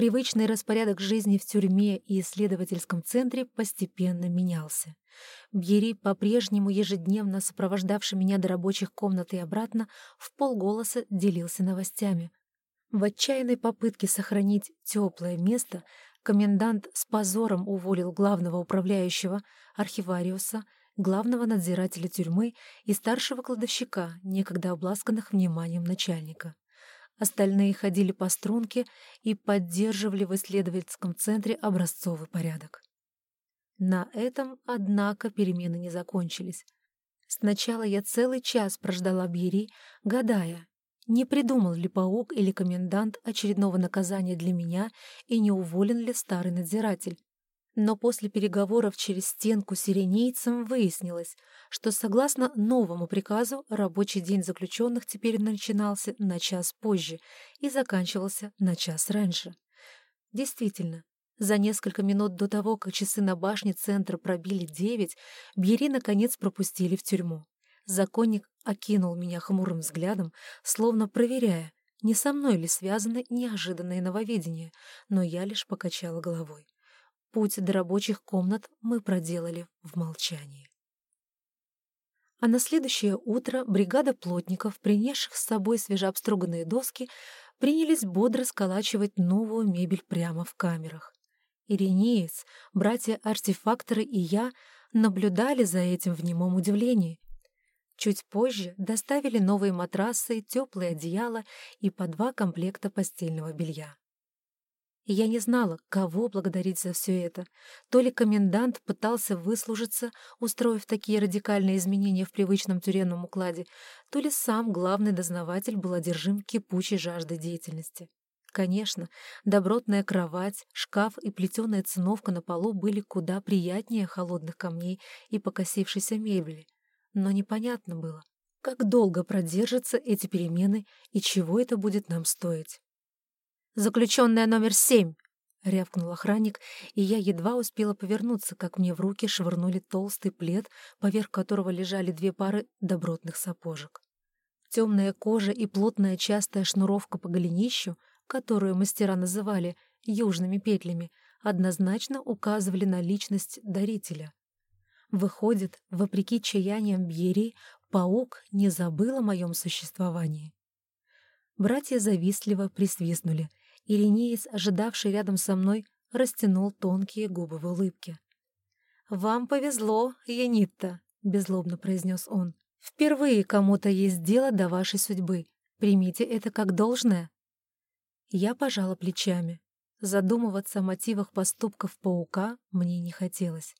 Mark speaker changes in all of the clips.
Speaker 1: Привычный распорядок жизни в тюрьме и исследовательском центре постепенно менялся. Бьери, по-прежнему ежедневно сопровождавший меня до рабочих комнат и обратно, в полголоса делился новостями. В отчаянной попытке сохранить теплое место комендант с позором уволил главного управляющего, архивариуса, главного надзирателя тюрьмы и старшего кладовщика, некогда обласканных вниманием начальника. Остальные ходили по струнке и поддерживали в исследовательском центре образцовый порядок. На этом, однако, перемены не закончились. Сначала я целый час прождала Бьери, гадая, не придумал ли паук или комендант очередного наказания для меня и не уволен ли старый надзиратель. Но после переговоров через стенку с сиренейцем выяснилось, что согласно новому приказу рабочий день заключенных теперь начинался на час позже и заканчивался на час раньше. Действительно, за несколько минут до того, как часы на башне центра пробили девять, Бьери наконец пропустили в тюрьму. Законник окинул меня хмурым взглядом, словно проверяя, не со мной ли связаны неожиданные нововведения, но я лишь покачала головой. Путь до рабочих комнат мы проделали в молчании. А на следующее утро бригада плотников, принесших с собой свежеобструганные доски, принялись бодро сколачивать новую мебель прямо в камерах. Иринеец, братья-артефакторы и я наблюдали за этим в немом удивлении. Чуть позже доставили новые матрасы, теплые одеяла и по два комплекта постельного белья и я не знала, кого благодарить за все это. То ли комендант пытался выслужиться, устроив такие радикальные изменения в привычном тюремном укладе, то ли сам главный дознаватель был одержим кипучей жаждой деятельности. Конечно, добротная кровать, шкаф и плетеная циновка на полу были куда приятнее холодных камней и покосившейся мебели. Но непонятно было, как долго продержатся эти перемены и чего это будет нам стоить. «Заключенная номер семь!» — рявкнул охранник, и я едва успела повернуться, как мне в руки швырнули толстый плед, поверх которого лежали две пары добротных сапожек. Темная кожа и плотная частая шнуровка по голенищу, которую мастера называли «южными петлями», однозначно указывали на личность дарителя. Выходит, вопреки чаяниям Бьери, паук не забыл о моем существовании. Братья завистливо присвистнули, Иринеец, ожидавший рядом со мной, растянул тонкие губы в улыбке. «Вам повезло, Янитта», — беззлобно произнес он. «Впервые кому-то есть дело до вашей судьбы. Примите это как должное». Я пожала плечами. Задумываться о мотивах поступков паука мне не хотелось.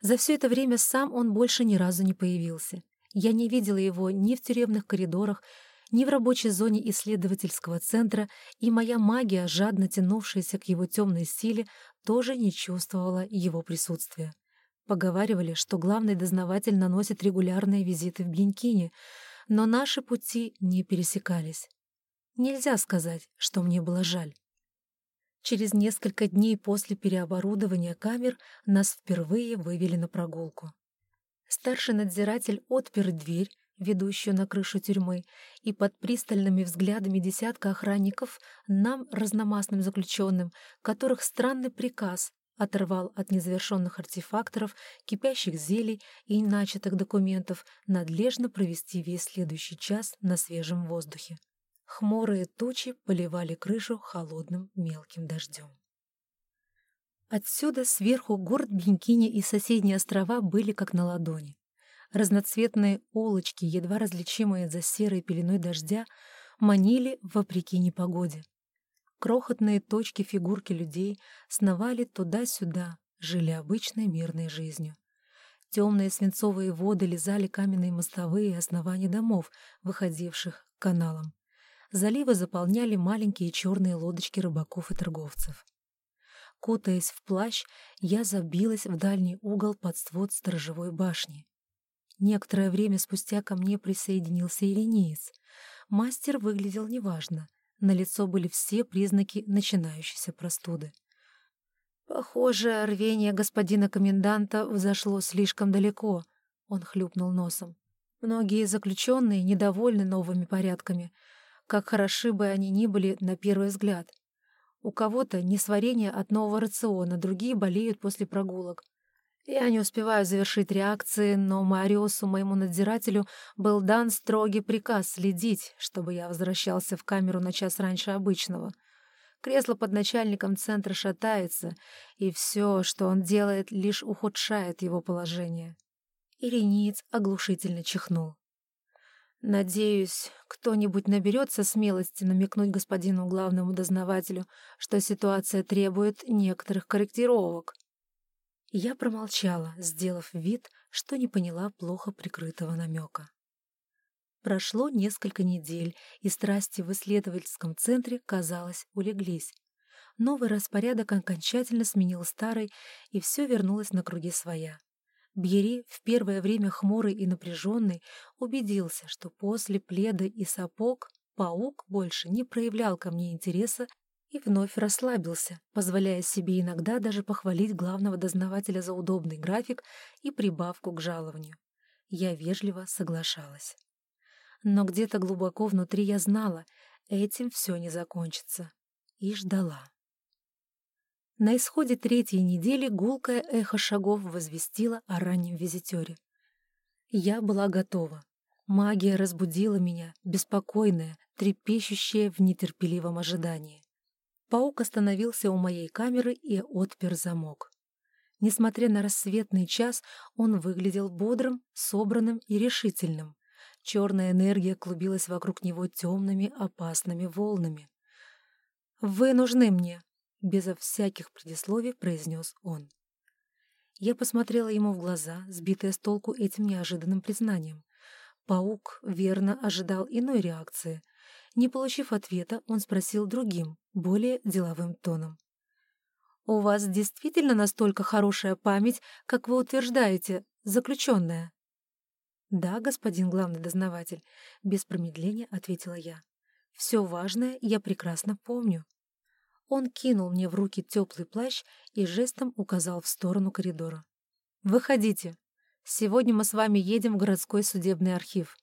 Speaker 1: За все это время сам он больше ни разу не появился. Я не видела его ни в тюремных коридорах, ни в рабочей зоне исследовательского центра, и моя магия, жадно тянувшаяся к его темной силе, тоже не чувствовала его присутствия. Поговаривали, что главный дознаватель наносит регулярные визиты в Блинкине, но наши пути не пересекались. Нельзя сказать, что мне было жаль. Через несколько дней после переоборудования камер нас впервые вывели на прогулку. Старший надзиратель отпер дверь, ведущую на крышу тюрьмы, и под пристальными взглядами десятка охранников нам, разномастным заключенным, которых странный приказ оторвал от незавершенных артефакторов, кипящих зелий и начатых документов, надлежно провести весь следующий час на свежем воздухе. Хмурые тучи поливали крышу холодным мелким дождем. Отсюда сверху город Бенькини и соседние острова были как на ладони. Разноцветные улочки, едва различимые за серой пеленой дождя, манили вопреки непогоде. Крохотные точки фигурки людей сновали туда-сюда, жили обычной мирной жизнью. Темные свинцовые воды лизали каменные мостовые и основания домов, выходивших к каналам. Заливы заполняли маленькие черные лодочки рыбаков и торговцев. Кутаясь в плащ, я забилась в дальний угол под свод сторожевой башни. Некоторое время спустя ко мне присоединился Иринеец. Мастер выглядел неважно. На лицо были все признаки начинающейся простуды. «Похоже, рвение господина коменданта взошло слишком далеко», — он хлюпнул носом. «Многие заключенные недовольны новыми порядками, как хороши бы они ни были на первый взгляд. У кого-то несварение от нового рациона, другие болеют после прогулок. Я не успеваю завершить реакции, но Мариосу, моему надзирателю, был дан строгий приказ следить, чтобы я возвращался в камеру на час раньше обычного. Кресло под начальником центра шатается, и все, что он делает, лишь ухудшает его положение. Ирениец оглушительно чихнул. Надеюсь, кто-нибудь наберется смелости намекнуть господину главному дознавателю, что ситуация требует некоторых корректировок. Я промолчала, сделав вид, что не поняла плохо прикрытого намека. Прошло несколько недель, и страсти в исследовательском центре, казалось, улеглись. Новый распорядок окончательно сменил старый, и все вернулось на круги своя. Бьери, в первое время хмурый и напряженный, убедился, что после пледа и сапог паук больше не проявлял ко мне интереса и вновь расслабился, позволяя себе иногда даже похвалить главного дознавателя за удобный график и прибавку к жалованию. Я вежливо соглашалась. Но где-то глубоко внутри я знала, этим все не закончится. И ждала. На исходе третьей недели гулкое эхо шагов возвестило о раннем визитере. Я была готова. Магия разбудила меня, беспокойная, трепещущая в нетерпеливом ожидании. Паук остановился у моей камеры и отпер замок. Несмотря на рассветный час, он выглядел бодрым, собранным и решительным. Черная энергия клубилась вокруг него темными, опасными волнами. «Вы нужны мне», Безо всяких предисловий произнес он. Я посмотрела ему в глаза, сбитая с толку этим неожиданным признанием. Паук верно ожидал иной реакции. Не получив ответа, он спросил другим, более деловым тоном. «У вас действительно настолько хорошая память, как вы утверждаете, заключенная?» «Да, господин главный дознаватель», — без промедления ответила я. «Все важное я прекрасно помню». Он кинул мне в руки теплый плащ и жестом указал в сторону коридора. «Выходите. Сегодня мы с вами едем в городской судебный архив».